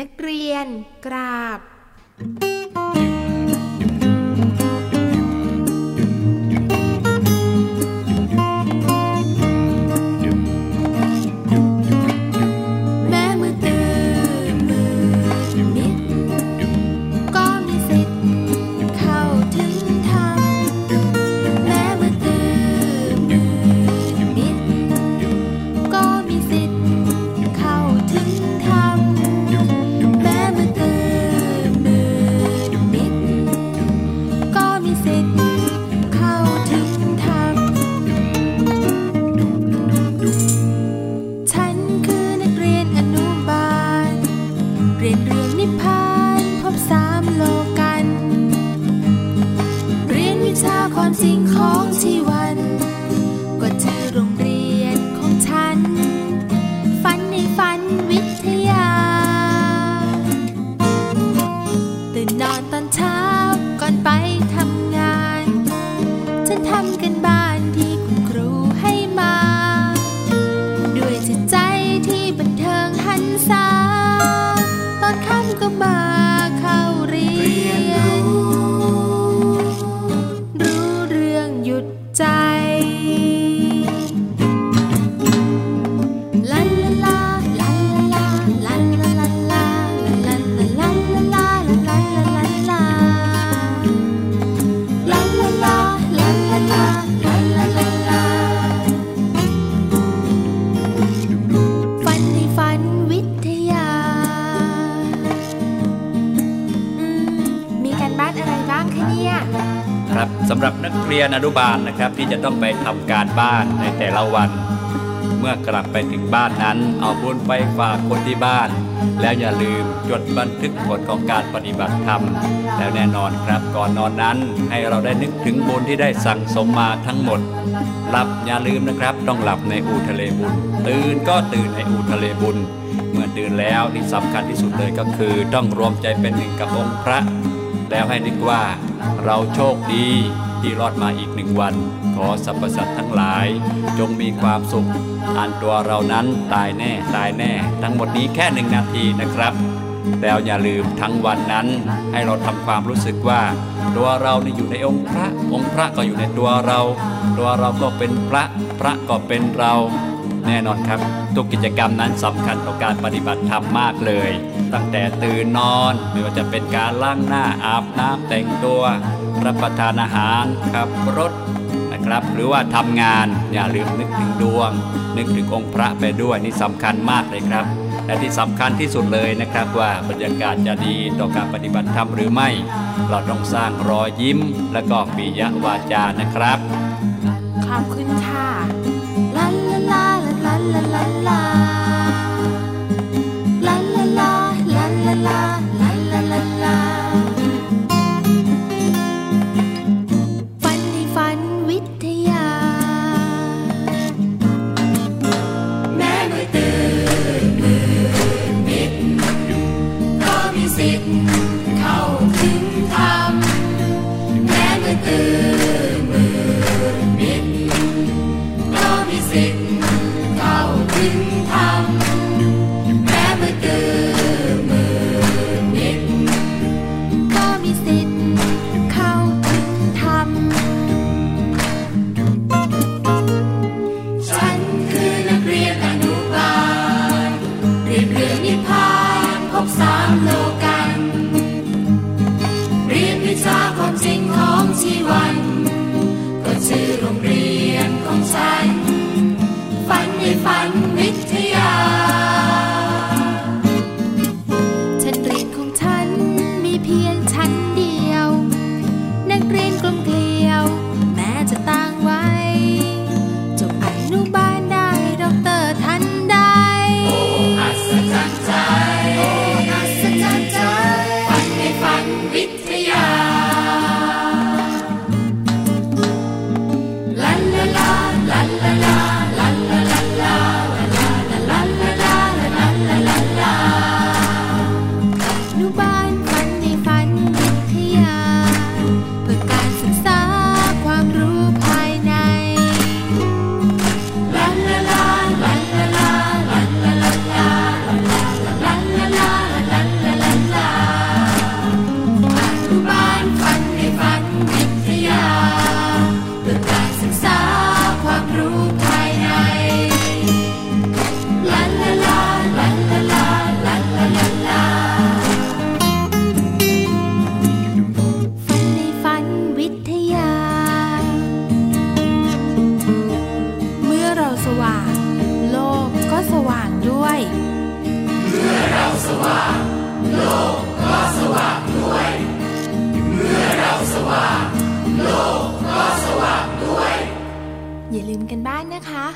นักเรียนกราบ ทำกันบ้านที่คุณครูให้มา ด้วยจิตใจที่บันเทิงหันษาตอนค่ำก็มา บ้านอะไรบ้างคะเนี่ยครับสำหรับนักเรียนอนุบาลนะครับที่จะต้องไปทำการบ้านในแต่ละวัน เมื่อกลับไปถึงบ้านนั้น เอาบุญไปฝากคนที่บ้าน แล้วอย่าลืมจดบันทึกผลของการปฏิบัติธรรม แล้วแน่นอนครับก่อนนอนนั้น ให้เราได้นึกถึงบุญที่ได้สั่งสมมาทั้งหมดหลับอย่าลืมนะครับ ต้องหลับในอูทะเลบุญ ตื่นก็ตื่นในอูทะเลบุญ เมื่อตื่นแล้วที่สำคัญที่สุดเลยก็คือ ต้องรวมใจเป็นหนึ่งกับองค์พระ แล้วให้นึกว่าเราโชคดีที่รอดมาอีกหนึ่งวัน ขอสรรพสัตว์ทั้งหลาย จงมีความสุข อันตัวเรานั้นตายแน่ตายแน่ ทั้งหมดนี้แค่หนึ่งนาทีนะครับแล้วอย่าลืมทั้งวันนั้น ให้เราทำความรู้สึกว่า ตัวเรานี่อยู่ในองค์พระ องค์พระก็อยู่ในตัวเรา ตัวเราก็เป็นพระ พระก็เป็นเรา แน่นอนครับทุกกิจกรรมนั้นสำคัญต่อการปฏิบัติธรรมมากเลย ตั้งแต่ตื่นนอนไม่ว่าจะเป็นการล้างหน้าอาบน้ำแต่งตัว รับประทานอาหารขับรถนะครับ หรือว่าทำงานอย่าลืมนึกถึงดวง นึกถึงองค์พระไปด้วยนี่สำคัญมากเลยครับและที่สำคัญที่สุดเลยนะครับว่าบรรยากาศจะดีต่อการปฏิบัติธรรมหรือไม่ เราต้องสร้างรอยยิ้ม และก็ปิยวาจานะครับขอบคุณค่ะลาลาลา 啦啦啦。Hope's on the เราสว่าง โลกก็สว่างด้วย เมื่อเราสว่าง โลกก็สว่างด้วย เมื่อเราสว่าง โลกก็สว่างด้วย อย่าลืมกันบ้านนะคะ